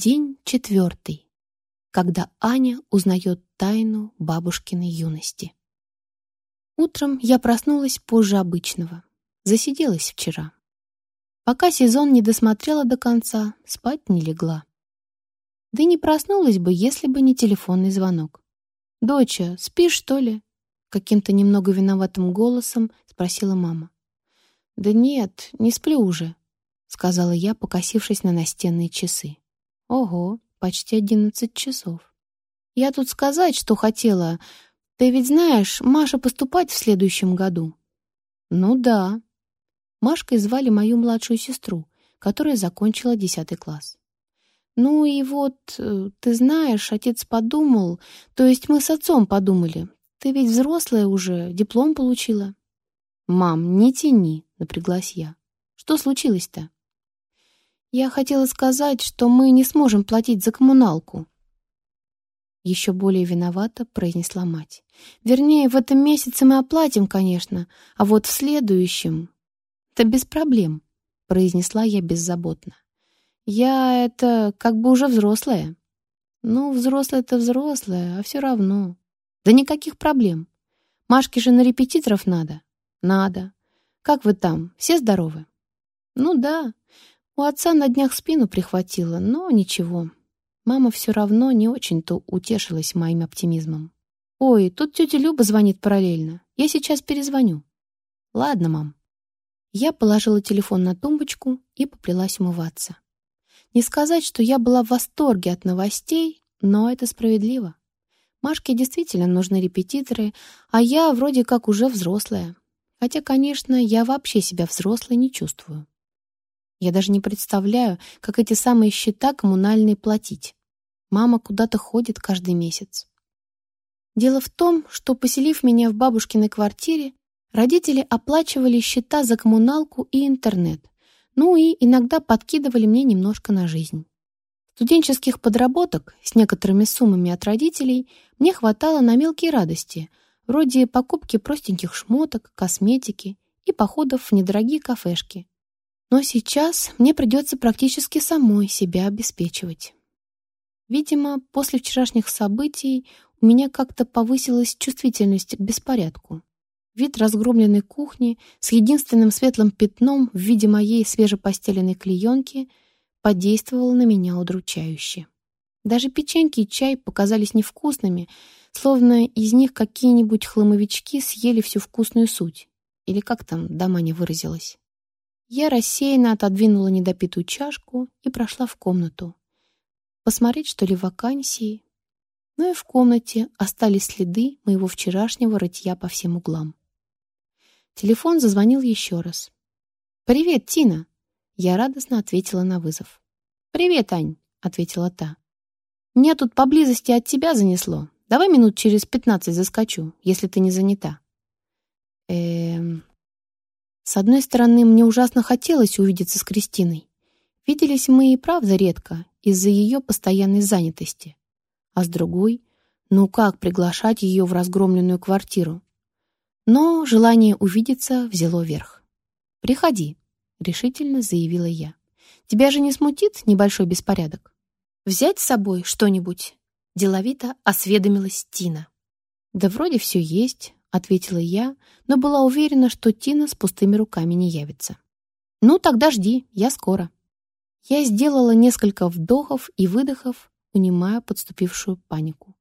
День четвертый, когда Аня узнает тайну бабушкиной юности. Утром я проснулась позже обычного. Засиделась вчера. Пока сезон не досмотрела до конца, спать не легла. Да не проснулась бы, если бы не телефонный звонок. «Доча, спишь, что ли?» Каким-то немного виноватым голосом спросила мама. «Да нет, не сплю уже», — сказала я, покосившись на настенные часы. Ого, почти одиннадцать часов. Я тут сказать, что хотела. Ты ведь знаешь, Маша поступать в следующем году. Ну да. Машкой звали мою младшую сестру, которая закончила десятый класс. Ну и вот, э, ты знаешь, отец подумал, то есть мы с отцом подумали. Ты ведь взрослая уже, диплом получила. Мам, не тяни, напряглась я. Что случилось-то? Я хотела сказать, что мы не сможем платить за коммуналку. Еще более виновата произнесла мать. Вернее, в этом месяце мы оплатим, конечно, а вот в следующем... Да без проблем, произнесла я беззаботно. Я это как бы уже взрослая. Ну, взрослая-то взрослая, а все равно. Да никаких проблем. Машке же на репетиторов надо. Надо. Как вы там, все здоровы? Ну да, у отца на днях спину прихватило, но ничего. Мама все равно не очень-то утешилась моим оптимизмом. «Ой, тут тетя Люба звонит параллельно. Я сейчас перезвоню». «Ладно, мам». Я положила телефон на тумбочку и поплелась умываться. Не сказать, что я была в восторге от новостей, но это справедливо. Машке действительно нужны репетиторы, а я вроде как уже взрослая. Хотя, конечно, я вообще себя взрослой не чувствую. Я даже не представляю, как эти самые счета коммунальные платить. Мама куда-то ходит каждый месяц. Дело в том, что, поселив меня в бабушкиной квартире, родители оплачивали счета за коммуналку и интернет, ну и иногда подкидывали мне немножко на жизнь. Студенческих подработок с некоторыми суммами от родителей мне хватало на мелкие радости, вроде покупки простеньких шмоток, косметики и походов в недорогие кафешки, но сейчас мне придется практически самой себя обеспечивать. Видимо, после вчерашних событий у меня как-то повысилась чувствительность к беспорядку. Вид разгромленной кухни с единственным светлым пятном в виде моей свежепостеленной клеенки подействовал на меня удручающе. Даже печеньки и чай показались невкусными, словно из них какие-нибудь хламовички съели всю вкусную суть. Или как там дома не выразилась. Я рассеянно отодвинула недопитую чашку и прошла в комнату. Посмотреть, что ли, вакансии. Ну и в комнате остались следы моего вчерашнего рытья по всем углам. Телефон зазвонил еще раз. «Привет, Тина!» Я радостно ответила на вызов. «Привет, Ань!» — ответила та. «Меня тут поблизости от тебя занесло. Давай минут через пятнадцать заскочу, если ты не занята». «Эм...» С одной стороны, мне ужасно хотелось увидеться с Кристиной. Виделись мы и правда редко, из-за ее постоянной занятости. А с другой, ну как приглашать ее в разгромленную квартиру? Но желание увидеться взяло верх. «Приходи», — решительно заявила я. «Тебя же не смутит небольшой беспорядок? Взять с собой что-нибудь?» Деловито осведомилась Тина. «Да вроде все есть. — ответила я, но была уверена, что Тина с пустыми руками не явится. «Ну, тогда жди, я скоро». Я сделала несколько вдохов и выдохов, унимая подступившую панику.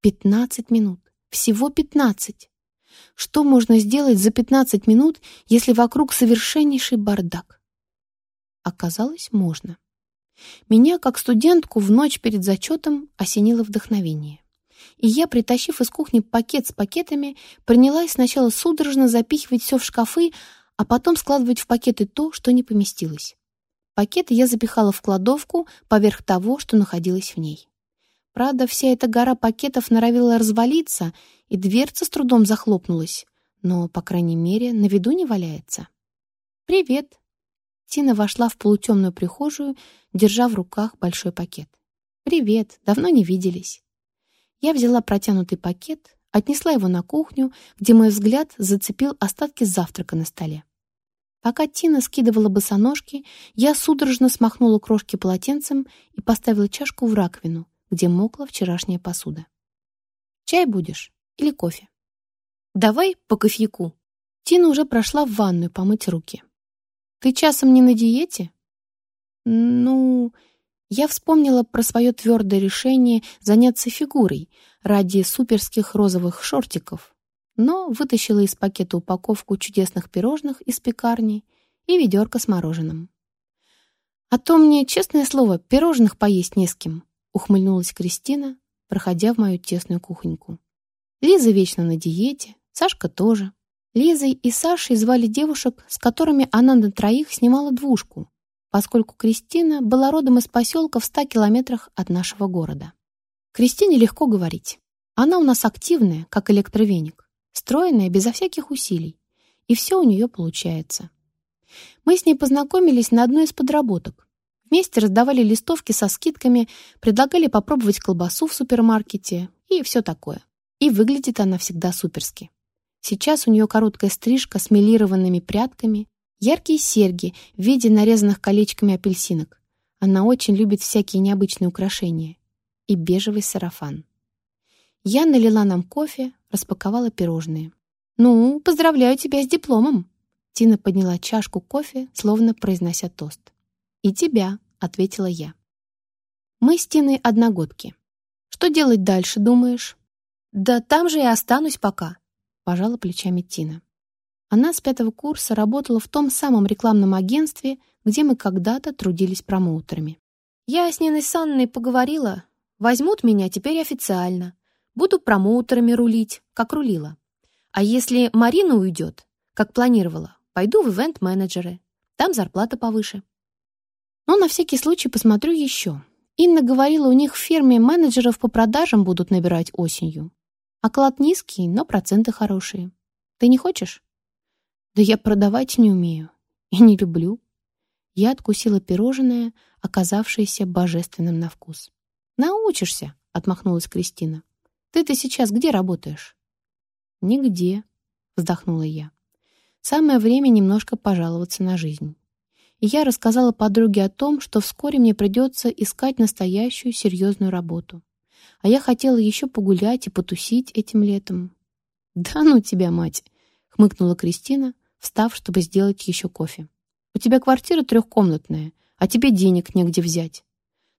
«Пятнадцать минут. Всего пятнадцать. Что можно сделать за пятнадцать минут, если вокруг совершеннейший бардак?» Оказалось, можно. Меня, как студентку, в ночь перед зачетом осенило вдохновение и я, притащив из кухни пакет с пакетами, принялась сначала судорожно запихивать все в шкафы, а потом складывать в пакеты то, что не поместилось. Пакеты я запихала в кладовку поверх того, что находилось в ней. Правда, вся эта гора пакетов норовила развалиться, и дверца с трудом захлопнулась, но, по крайней мере, на виду не валяется. «Привет!» Тина вошла в полутемную прихожую, держа в руках большой пакет. «Привет! Давно не виделись!» Я взяла протянутый пакет, отнесла его на кухню, где мой взгляд зацепил остатки завтрака на столе. Пока Тина скидывала босоножки, я судорожно смахнула крошки полотенцем и поставила чашку в раковину, где мокла вчерашняя посуда. «Чай будешь или кофе?» «Давай по кофейку». Тина уже прошла в ванную помыть руки. «Ты часом не на диете?» «Ну...» Я вспомнила про свое твердое решение заняться фигурой ради суперских розовых шортиков, но вытащила из пакета упаковку чудесных пирожных из пекарни и ведерко с мороженым. «А то мне, честное слово, пирожных поесть не с кем», ухмыльнулась Кристина, проходя в мою тесную кухоньку. Лиза вечно на диете, Сашка тоже. Лизой и Сашей звали девушек, с которыми она на троих снимала двушку, поскольку Кристина была родом из поселка в ста километрах от нашего города. Кристине легко говорить. Она у нас активная, как электровеник, стройная, безо всяких усилий, и все у нее получается. Мы с ней познакомились на одной из подработок. Вместе раздавали листовки со скидками, предлагали попробовать колбасу в супермаркете и все такое. И выглядит она всегда суперски. Сейчас у нее короткая стрижка с милированными прядками, Яркие серьги в виде нарезанных колечками апельсинок. Она очень любит всякие необычные украшения. И бежевый сарафан. Я налила нам кофе, распаковала пирожные. «Ну, поздравляю тебя с дипломом!» Тина подняла чашку кофе, словно произнося тост. «И тебя», — ответила я. «Мы с Тиной одногодки. Что делать дальше, думаешь?» «Да там же и останусь пока», — пожала плечами Тина. Она с пятого курса работала в том самом рекламном агентстве, где мы когда-то трудились промоутерами. Я с Ниной Санной поговорила. Возьмут меня теперь официально. Буду промоутерами рулить, как рулила. А если Марина уйдет, как планировала, пойду в ивент-менеджеры. Там зарплата повыше. Но на всякий случай посмотрю еще. Инна говорила, у них в фирме менеджеров по продажам будут набирать осенью. Оклад низкий, но проценты хорошие. Ты не хочешь? Да я продавать не умею и не люблю. Я откусила пирожное, оказавшееся божественным на вкус. «Научишься», — отмахнулась Кристина. «Ты-то сейчас где работаешь?» «Нигде», — вздохнула я. «Самое время немножко пожаловаться на жизнь». И я рассказала подруге о том, что вскоре мне придется искать настоящую серьезную работу. А я хотела еще погулять и потусить этим летом. «Да ну тебя, мать!» — хмыкнула Кристина, встав, чтобы сделать еще кофе. «У тебя квартира трехкомнатная, а тебе денег негде взять.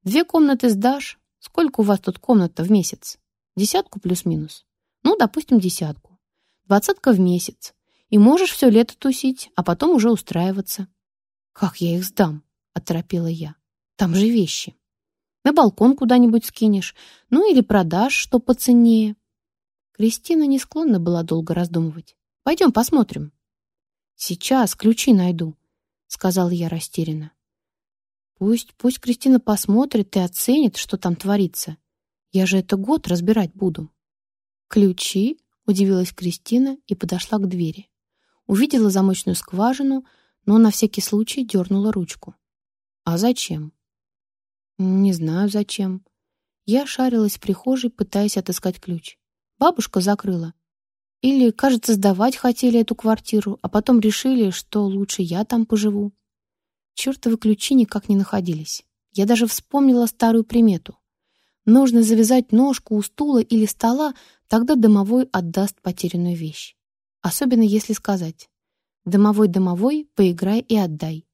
Две комнаты сдашь. Сколько у вас тут комната в месяц? Десятку плюс-минус? Ну, допустим, десятку. Двадцатка в месяц. И можешь все лето тусить, а потом уже устраиваться». «Как я их сдам?» — оторопела я. «Там же вещи. На балкон куда-нибудь скинешь, ну или продашь, что поценнее». Кристина не склонна была долго раздумывать. «Пойдем посмотрим». «Сейчас ключи найду», — сказал я растерянно. «Пусть, пусть Кристина посмотрит и оценит, что там творится. Я же это год разбирать буду». «Ключи?» — удивилась Кристина и подошла к двери. Увидела замочную скважину, но на всякий случай дернула ручку. «А зачем?» «Не знаю, зачем». Я шарилась в прихожей, пытаясь отыскать ключ. Бабушка закрыла. Или, кажется, сдавать хотели эту квартиру, а потом решили, что лучше я там поживу. Чертовы ключи никак не находились. Я даже вспомнила старую примету. Нужно завязать ножку у стула или стола, тогда домовой отдаст потерянную вещь. Особенно если сказать «Домовой-домовой, поиграй и отдай».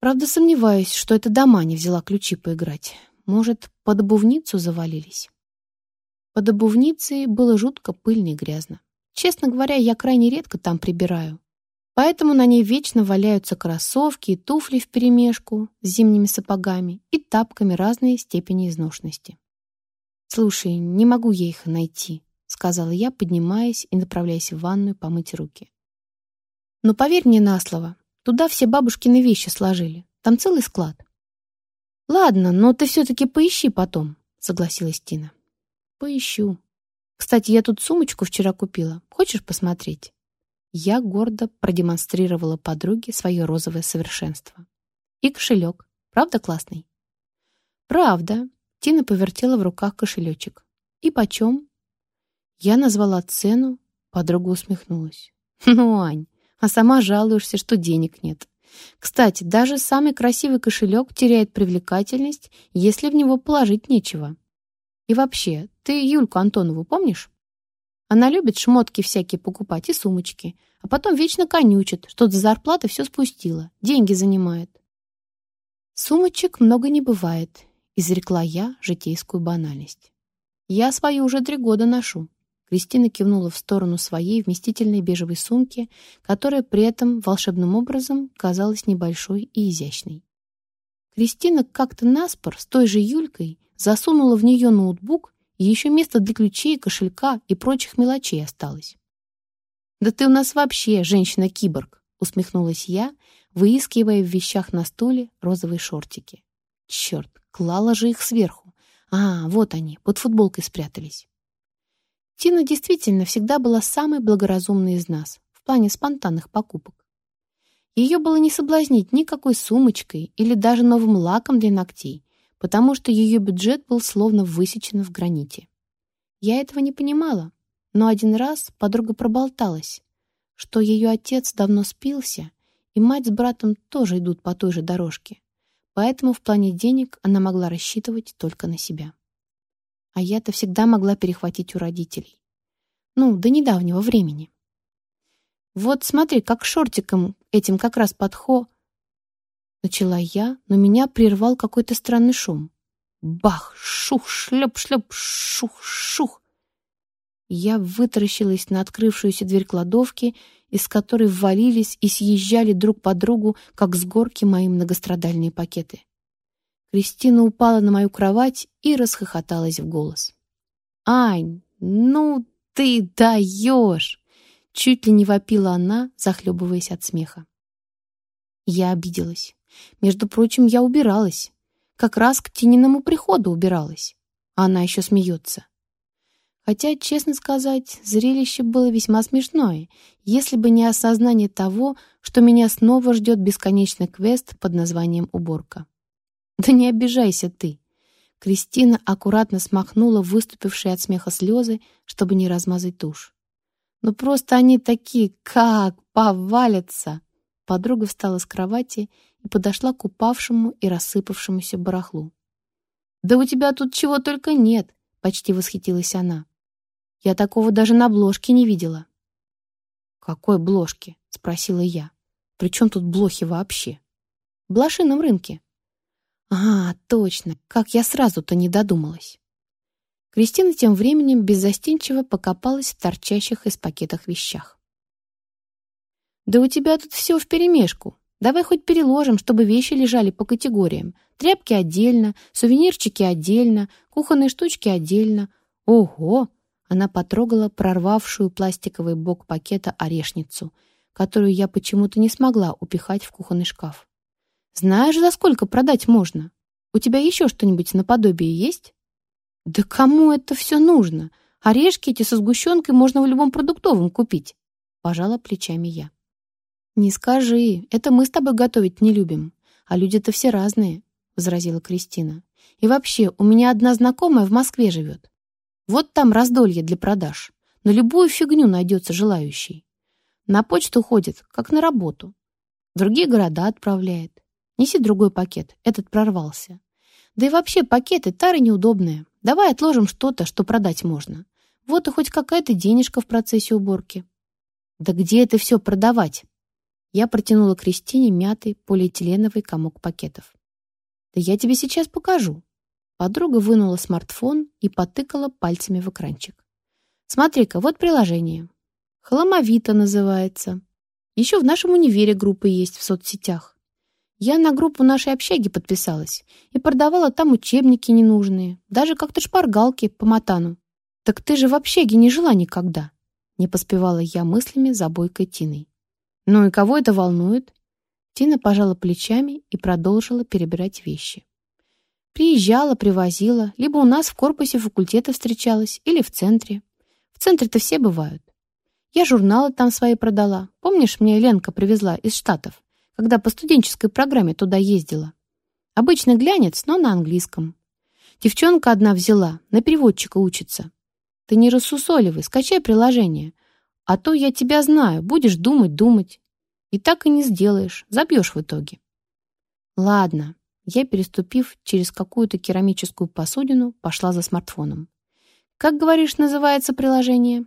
Правда, сомневаюсь, что эта дома не взяла ключи поиграть. Может, под обувницу завалились? Под обувницей было жутко пыльно и грязно. Честно говоря, я крайне редко там прибираю. Поэтому на ней вечно валяются кроссовки и туфли вперемешку с зимними сапогами и тапками разной степени изношенности. «Слушай, не могу я их найти», — сказала я, поднимаясь и направляясь в ванную помыть руки. «Но поверь мне на слово, туда все бабушкины вещи сложили. Там целый склад». «Ладно, но ты все-таки поищи потом», — согласилась Тина. Поищу. Кстати, я тут сумочку вчера купила. Хочешь посмотреть? Я гордо продемонстрировала подруге свое розовое совершенство. И кошелек. Правда классный? Правда. Тина повертела в руках кошелечек. И почем? Я назвала цену, подруга усмехнулась. Ну, Ань, а сама жалуешься, что денег нет. Кстати, даже самый красивый кошелек теряет привлекательность, если в него положить нечего. И вообще, ты Юльку Антонову помнишь? Она любит шмотки всякие покупать и сумочки, а потом вечно конючит, что за зарплаты все спустила, деньги занимает. Сумочек много не бывает, изрекла я житейскую банальность. Я свою уже три года ношу. Кристина кивнула в сторону своей вместительной бежевой сумки, которая при этом волшебным образом казалась небольшой и изящной. Кристина как-то наспор с той же Юлькой засунула в нее ноутбук, и еще место для ключей, кошелька и прочих мелочей осталось. «Да ты у нас вообще женщина-киборг!» — усмехнулась я, выискивая в вещах на стуле розовые шортики. Черт, клала же их сверху. А, вот они, под футболкой спрятались. Тина действительно всегда была самой благоразумной из нас в плане спонтанных покупок. Ее было не соблазнить никакой сумочкой или даже новым лаком для ногтей, потому что ее бюджет был словно высечен в граните. Я этого не понимала, но один раз подруга проболталась, что ее отец давно спился, и мать с братом тоже идут по той же дорожке, поэтому в плане денег она могла рассчитывать только на себя. А я-то всегда могла перехватить у родителей. Ну, до недавнего времени. Вот смотри, как шортиком этим как раз подхо... Начала я, но меня прервал какой-то странный шум. Бах! Шух! Шлеп! Шлеп! Шух! Шух! Я вытаращилась на открывшуюся дверь кладовки, из которой ввалились и съезжали друг по другу, как с горки мои многострадальные пакеты. Кристина упала на мою кровать и расхохоталась в голос. «Ань, ну ты даешь!» Чуть ли не вопила она, захлебываясь от смеха. Я обиделась. Между прочим, я убиралась. Как раз к Тининому приходу убиралась. А она еще смеется. Хотя, честно сказать, зрелище было весьма смешное, если бы не осознание того, что меня снова ждет бесконечный квест под названием «Уборка». «Да не обижайся ты!» Кристина аккуратно смахнула выступившие от смеха слезы, чтобы не размазать тушь. «Ну просто они такие, как повалятся!» Подруга встала с кровати и подошла к упавшему и рассыпавшемуся барахлу. «Да у тебя тут чего только нет!» — почти восхитилась она. «Я такого даже на бложке не видела». «Какой бложке?» — спросила я. «При чем тут блохи вообще?» «В блошином рынке», а, точно, как я сразу-то не додумалась. Кристина тем временем беззастенчиво покопалась в торчащих из пакетах вещах. «Да у тебя тут все вперемешку. Давай хоть переложим, чтобы вещи лежали по категориям. Тряпки отдельно, сувенирчики отдельно, кухонные штучки отдельно. Ого!» Она потрогала прорвавшую пластиковый бок пакета орешницу, которую я почему-то не смогла упихать в кухонный шкаф. Знаешь, за сколько продать можно? У тебя еще что-нибудь наподобие есть? Да кому это все нужно? Орешки эти со сгущенкой можно в любом продуктовом купить. Пожала плечами я. Не скажи, это мы с тобой готовить не любим. А люди-то все разные, возразила Кристина. И вообще, у меня одна знакомая в Москве живет. Вот там раздолье для продаж. На любую фигню найдется желающий. На почту ходит, как на работу. В другие города отправляет. Неси другой пакет, этот прорвался. Да и вообще пакеты тары неудобные. Давай отложим что-то, что продать можно. Вот и хоть какая-то денежка в процессе уборки. Да где это все продавать? Я протянула Кристине мятый полиэтиленовый комок пакетов. Да я тебе сейчас покажу. Подруга вынула смартфон и потыкала пальцами в экранчик. Смотри-ка, вот приложение. Хламовито называется. Еще в нашем универе группы есть в соцсетях. Я на группу нашей общаги подписалась и продавала там учебники ненужные, даже как-то шпаргалки по матану. Так ты же в общаге не жила никогда. Не поспевала я мыслями за бойкой Тиной. Ну и кого это волнует? Тина пожала плечами и продолжила перебирать вещи. Приезжала, привозила, либо у нас в корпусе факультета встречалась, или в центре. В центре-то все бывают. Я журналы там свои продала. Помнишь, мне Ленка привезла из Штатов? Когда по студенческой программе туда ездила. Обычный глянец, но на английском. Девчонка одна взяла, на переводчика учится. Ты не рассусоливай, скачай приложение. А то я тебя знаю, будешь думать, думать. И так и не сделаешь, забьешь в итоге. Ладно, я, переступив через какую-то керамическую посудину, пошла за смартфоном. Как, говоришь, называется приложение?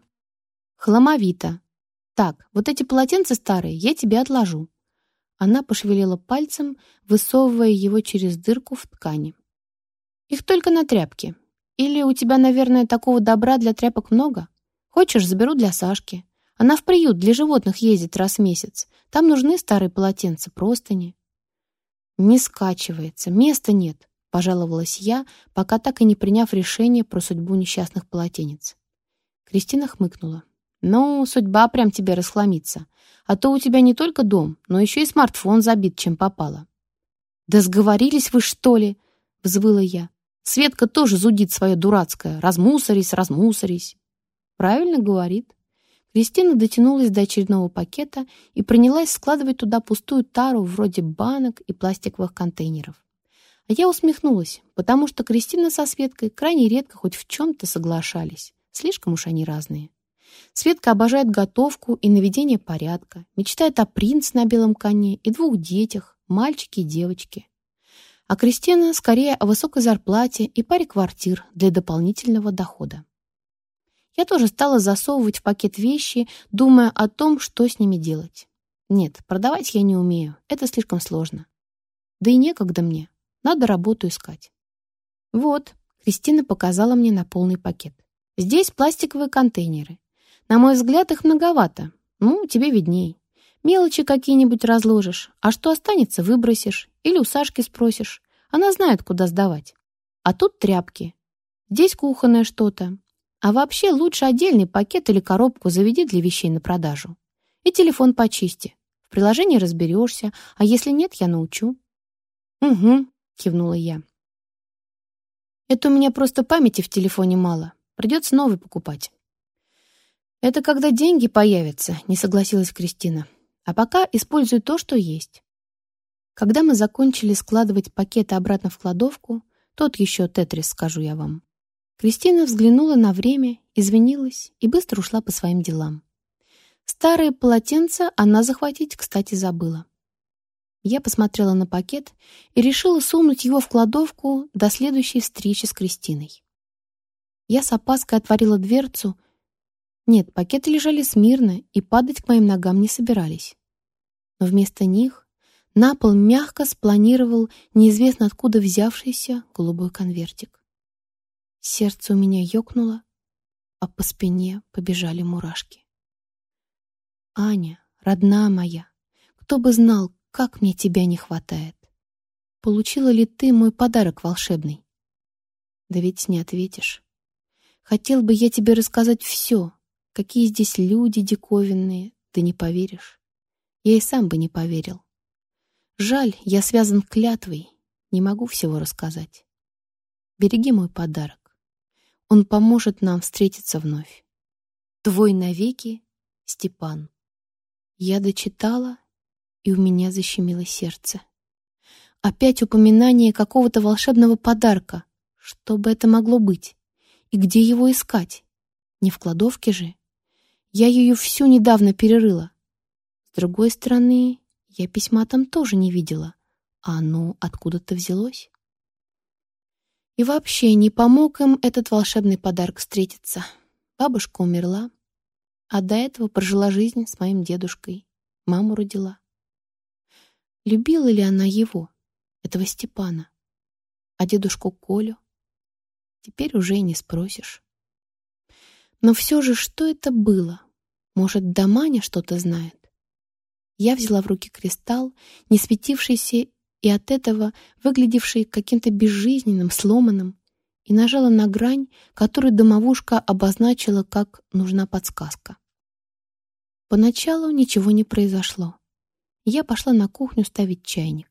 Хламовито. Так, вот эти полотенца старые я тебе отложу. Она пошевелила пальцем, высовывая его через дырку в ткани. Их только на тряпки. Или у тебя, наверное, такого добра для тряпок много? Хочешь, заберу для Сашки. Она в приют для животных ездит раз в месяц. Там нужны старые полотенца, простыни. Не скачивается, места нет, пожаловалась я, пока так и не приняв решение про судьбу несчастных полотенец. Кристина хмыкнула. «Ну, судьба прям тебе расхламится. А то у тебя не только дом, но еще и смартфон забит, чем попало». «Да сговорились вы, что ли?» — взвыла я. «Светка тоже зудит свое дурацкое. Размусорись, размусорись». «Правильно говорит». Кристина дотянулась до очередного пакета и принялась складывать туда пустую тару вроде банок и пластиковых контейнеров. А я усмехнулась, потому что Кристина со Светкой крайне редко хоть в чем-то соглашались. Слишком уж они разные. Светка обожает готовку и наведение порядка, мечтает о принце на белом коне и двух детях, мальчике и девочке. А Кристина скорее о высокой зарплате и паре квартир для дополнительного дохода. Я тоже стала засовывать в пакет вещи, думая о том, что с ними делать. Нет, продавать я не умею, это слишком сложно. Да и некогда мне, надо работу искать. Вот, Кристина показала мне на полный пакет. Здесь пластиковые контейнеры. На мой взгляд, их многовато. Ну, тебе видней. Мелочи какие-нибудь разложишь, а что останется, выбросишь. Или у Сашки спросишь. Она знает, куда сдавать. А тут тряпки. Здесь кухонное что-то. А вообще лучше отдельный пакет или коробку заведи для вещей на продажу. И телефон почисти. В приложении разберешься, а если нет, я научу. «Угу», — кивнула я. «Это у меня просто памяти в телефоне мало. Придется новый покупать». «Это когда деньги появятся», — не согласилась Кристина. «А пока используй то, что есть». Когда мы закончили складывать пакеты обратно в кладовку, тот еще тетрис, скажу я вам, Кристина взглянула на время, извинилась и быстро ушла по своим делам. Старые полотенца она захватить, кстати, забыла. Я посмотрела на пакет и решила сунуть его в кладовку до следующей встречи с Кристиной. Я с опаской отворила дверцу нет, пакеты лежали смирно и падать к моим ногам не собирались. Но вместо них на пол мягко спланировал неизвестно откуда взявшийся голубой конвертик. Сердце у меня ёкнуло, а по спине побежали мурашки. «Аня, родная моя, кто бы знал, как мне тебя не хватает. Получила ли ты мой подарок волшебный?» «Да ведь не ответишь. Хотел бы я тебе рассказать все, Какие здесь люди диковинные, ты не поверишь. Я и сам бы не поверил. Жаль, я связан клятвой, не могу всего рассказать. Береги мой подарок. Он поможет нам встретиться вновь. Твой навеки, Степан. Я дочитала, и у меня защемило сердце. Опять упоминание какого-то волшебного подарка. Что бы это могло быть? И где его искать? Не в кладовке же? Я ее всю недавно перерыла. С другой стороны, я письма там тоже не видела, а оно откуда-то взялось. И вообще не помог им этот волшебный подарок встретиться. Бабушка умерла, а до этого прожила жизнь с моим дедушкой, маму родила. Любила ли она его, этого Степана, а дедушку Колю? Теперь уже и не спросишь. Но все же, что это было? Может, Даманя что-то знает? Я взяла в руки кристалл, не светившийся и от этого выглядевший каким-то безжизненным, сломанным, и нажала на грань, которую домовушка обозначила как «нужна подсказка». Поначалу ничего не произошло. Я пошла на кухню ставить чайник.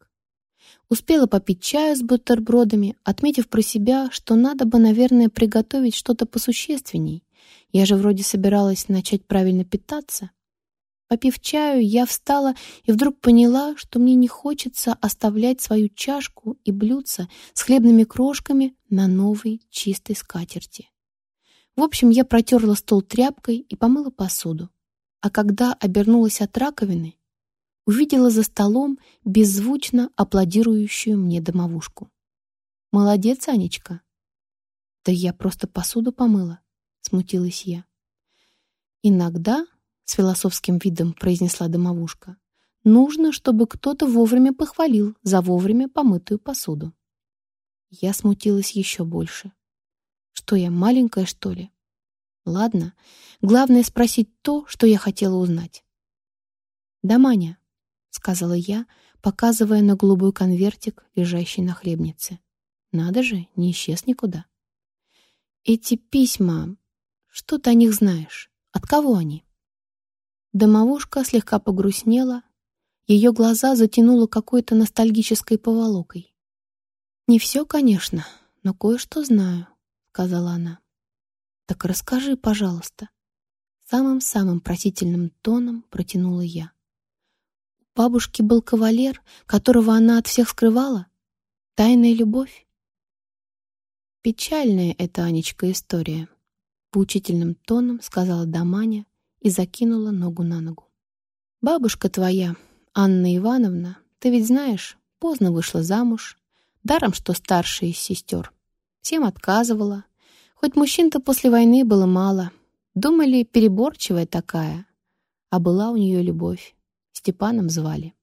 Успела попить чаю с бутербродами, отметив про себя, что надо бы, наверное, приготовить что-то посущественней, я же вроде собиралась начать правильно питаться. Попив чаю, я встала и вдруг поняла, что мне не хочется оставлять свою чашку и блюдце с хлебными крошками на новой чистой скатерти. В общем, я протерла стол тряпкой и помыла посуду. А когда обернулась от раковины, увидела за столом беззвучно аплодирующую мне домовушку. «Молодец, Анечка!» «Да я просто посуду помыла», — смутилась я. «Иногда», — с философским видом произнесла домовушка, «нужно, чтобы кто-то вовремя похвалил за вовремя помытую посуду». Я смутилась еще больше. Что я, маленькая, что ли? Ладно, главное спросить то, что я хотела узнать. «Да, Маня», — сказала я, показывая на голубой конвертик, лежащий на хлебнице. «Надо же, не исчез никуда». «Эти письма, что ты о них знаешь? От кого они?» Домовушка слегка погрустнела, ее глаза затянуло какой-то ностальгической поволокой. «Не все, конечно, но кое-что знаю», — сказала она. «Так расскажи, пожалуйста». Самым-самым просительным тоном протянула я. Бабушки был кавалер, которого она от всех скрывала? Тайная любовь? Печальная эта, Анечка, история. Поучительным тоном сказала Даманя и закинула ногу на ногу. Бабушка твоя, Анна Ивановна, ты ведь знаешь, поздно вышла замуж, даром, что старшая из сестер. Всем отказывала, Хоть мужчин-то после войны было мало. Думали, переборчивая такая. А была у нее любовь. Степаном звали.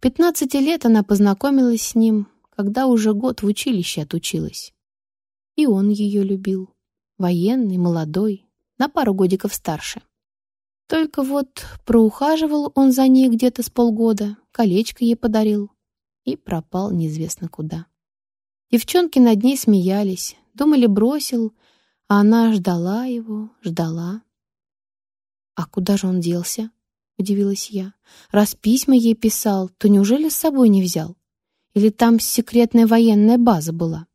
Пятнадцати лет она познакомилась с ним, когда уже год в училище отучилась. И он ее любил. Военный, молодой, на пару годиков старше. Только вот проухаживал он за ней где-то с полгода, колечко ей подарил и пропал неизвестно куда. Девчонки над ней смеялись, Думали, бросил, а она ждала его, ждала. «А куда же он делся?» — удивилась я. «Раз письма ей писал, то неужели с собой не взял? Или там секретная военная база была?»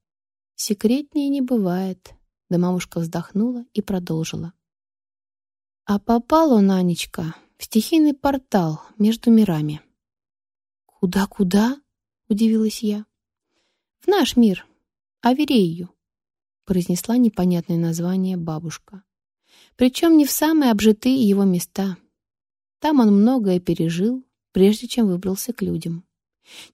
«Секретнее не бывает», — да мамушка вздохнула и продолжила. «А попал он, Анечка, в стихийный портал между мирами». «Куда-куда?» — удивилась я. «В наш мир, Аверею произнесла непонятное название бабушка. Причем не в самые обжитые его места. Там он многое пережил, прежде чем выбрался к людям.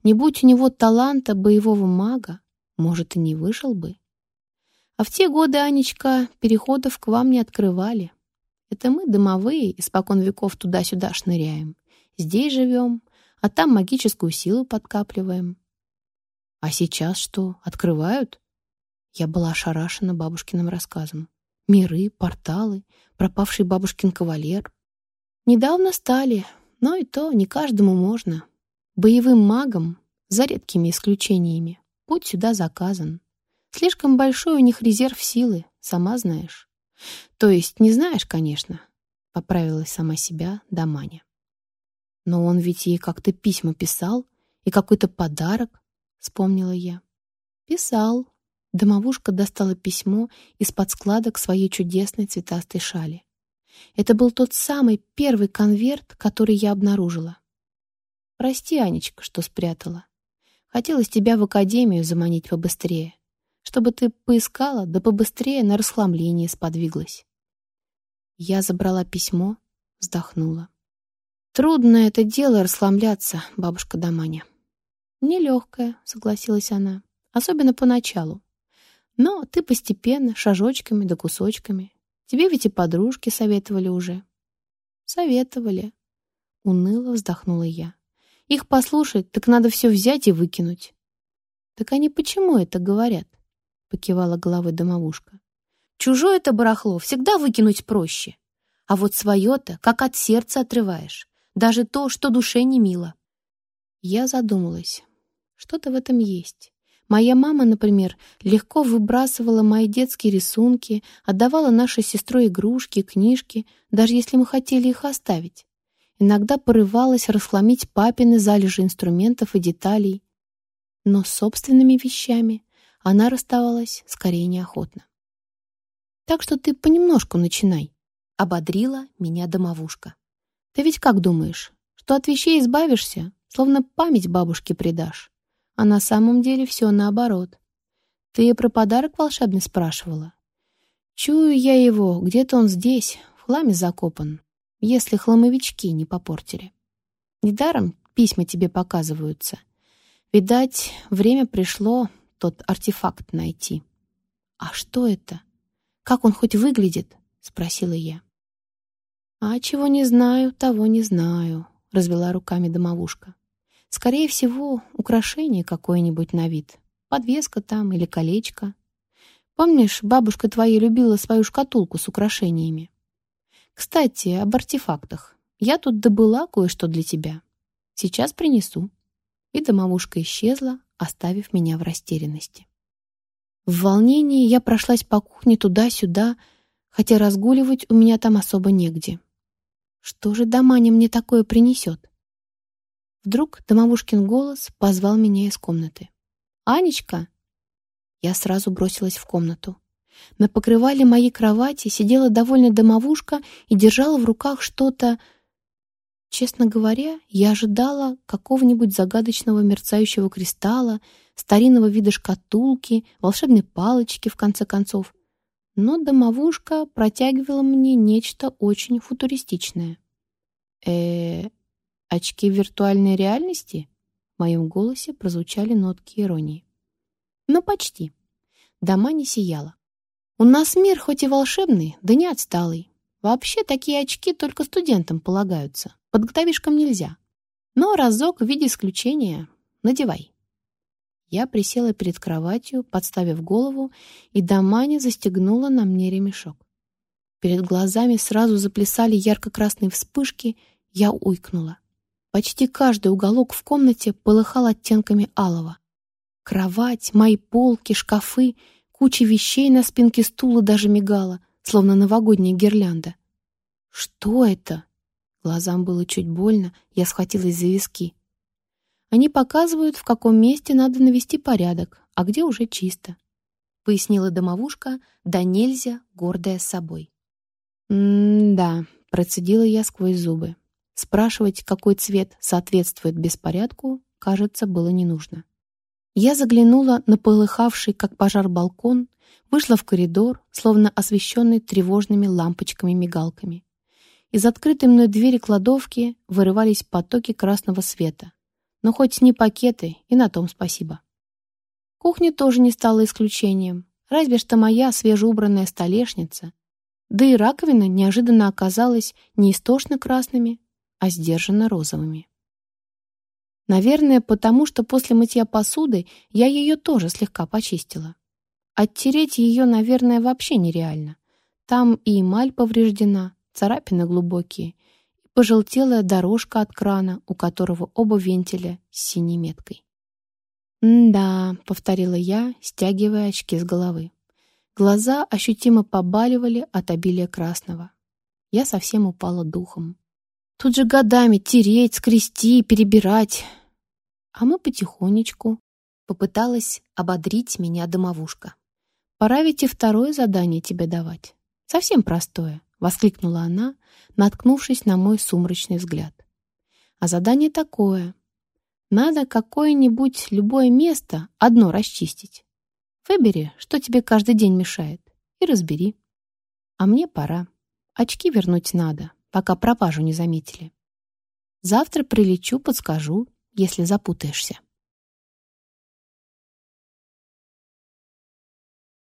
Не будь у него таланта боевого мага, может, и не вышел бы. А в те годы, Анечка, переходов к вам не открывали. Это мы, домовые, испокон веков туда-сюда шныряем. Здесь живем, а там магическую силу подкапливаем. А сейчас что, открывают? Я была ошарашена бабушкиным рассказом. Миры, порталы, пропавший бабушкин кавалер. Недавно стали, но и то не каждому можно. Боевым магам, за редкими исключениями, путь сюда заказан. Слишком большой у них резерв силы, сама знаешь. То есть не знаешь, конечно, поправилась сама себя Даманя. Но он ведь ей как-то письма писал и какой-то подарок, вспомнила я. Писал, Домовушка достала письмо из-под складок своей чудесной цветастой шали. Это был тот самый первый конверт, который я обнаружила. Прости, Анечка, что спрятала. Хотелось тебя в академию заманить побыстрее, чтобы ты поискала, да побыстрее на расхламление сподвиглась. Я забрала письмо, вздохнула. Трудно это дело расхламляться, бабушка Даманя. Нелегкое, согласилась она, особенно поначалу. Но ты постепенно, шажочками да кусочками. Тебе ведь и подружки советовали уже. Советовали. Уныло вздохнула я. Их послушать, так надо все взять и выкинуть. Так они почему это говорят? Покивала головой домовушка. Чужое это барахло всегда выкинуть проще. А вот свое-то, как от сердца отрываешь. Даже то, что душе не мило. Я задумалась. Что-то в этом есть. Моя мама, например, легко выбрасывала мои детские рисунки, отдавала нашей сестрой игрушки, книжки, даже если мы хотели их оставить. Иногда порывалась расхламить папины залежи инструментов и деталей. Но с собственными вещами она расставалась скорее неохотно. «Так что ты понемножку начинай», — ободрила меня домовушка. «Ты ведь как думаешь, что от вещей избавишься, словно память бабушке придашь?» А на самом деле все наоборот. Ты про подарок волшебный спрашивала? Чую я его, где-то он здесь, в хламе закопан, если хламовички не попортили. Недаром письма тебе показываются. Видать, время пришло тот артефакт найти. А что это? Как он хоть выглядит? Спросила я. А чего не знаю, того не знаю, развела руками домовушка. Скорее всего, украшение какое-нибудь на вид. Подвеска там или колечко. Помнишь, бабушка твоя любила свою шкатулку с украшениями? Кстати, об артефактах. Я тут добыла кое-что для тебя. Сейчас принесу». И домовушка исчезла, оставив меня в растерянности. В волнении я прошлась по кухне туда-сюда, хотя разгуливать у меня там особо негде. Что же Доманя мне такое принесет? Вдруг домовушкин голос позвал меня из комнаты. «Анечка!» Я сразу бросилась в комнату. На покрывале моей кровати сидела довольно домовушка и держала в руках что-то... Честно говоря, я ожидала какого-нибудь загадочного мерцающего кристалла, старинного вида шкатулки, волшебной палочки, в конце концов. Но домовушка протягивала мне нечто очень футуристичное. э очки виртуальной реальности?» В моем голосе прозвучали нотки иронии. «Ну, почти». Дома не сияла. У нас мир хоть и волшебный, да не отсталый. Вообще такие очки только студентам полагаются. Подготовишкам нельзя. Но разок в виде исключения надевай. Я присела перед кроватью, подставив голову, и Дамани застегнула на мне ремешок. Перед глазами сразу заплясали ярко-красные вспышки, я уйкнула. Почти каждый уголок в комнате полыхал оттенками алого. Кровать, мои полки, шкафы — Куча вещей на спинке стула даже мигала, словно новогодняя гирлянда. «Что это?» Глазам было чуть больно, я схватилась за виски. «Они показывают, в каком месте надо навести порядок, а где уже чисто», пояснила домовушка, да нельзя, гордая собой. «М-да», — процедила я сквозь зубы. Спрашивать, какой цвет соответствует беспорядку, кажется, было не нужно. Я заглянула на полыхавший, как пожар, балкон, вышла в коридор, словно освещенный тревожными лампочками-мигалками. Из открытой мной двери кладовки вырывались потоки красного света. Но хоть не пакеты, и на том спасибо. Кухня тоже не стала исключением, разве что моя свежеубранная столешница, да и раковина неожиданно оказалась не истошно красными, а сдержанно розовыми. Наверное, потому что после мытья посуды я ее тоже слегка почистила. Оттереть ее, наверное, вообще нереально. Там и эмаль повреждена, царапины глубокие, и пожелтелая дорожка от крана, у которого оба вентиля с синей меткой. «Да», — повторила я, стягивая очки с головы. Глаза ощутимо побаливали от обилия красного. Я совсем упала духом. Тут же годами тереть, скрести, перебирать. А мы потихонечку. Попыталась ободрить меня домовушка. «Пора ведь и второе задание тебе давать. Совсем простое», — воскликнула она, наткнувшись на мой сумрачный взгляд. «А задание такое. Надо какое-нибудь любое место одно расчистить. Выбери, что тебе каждый день мешает, и разбери. А мне пора. Очки вернуть надо, пока пропажу не заметили. Завтра прилечу, подскажу, если запутаешься.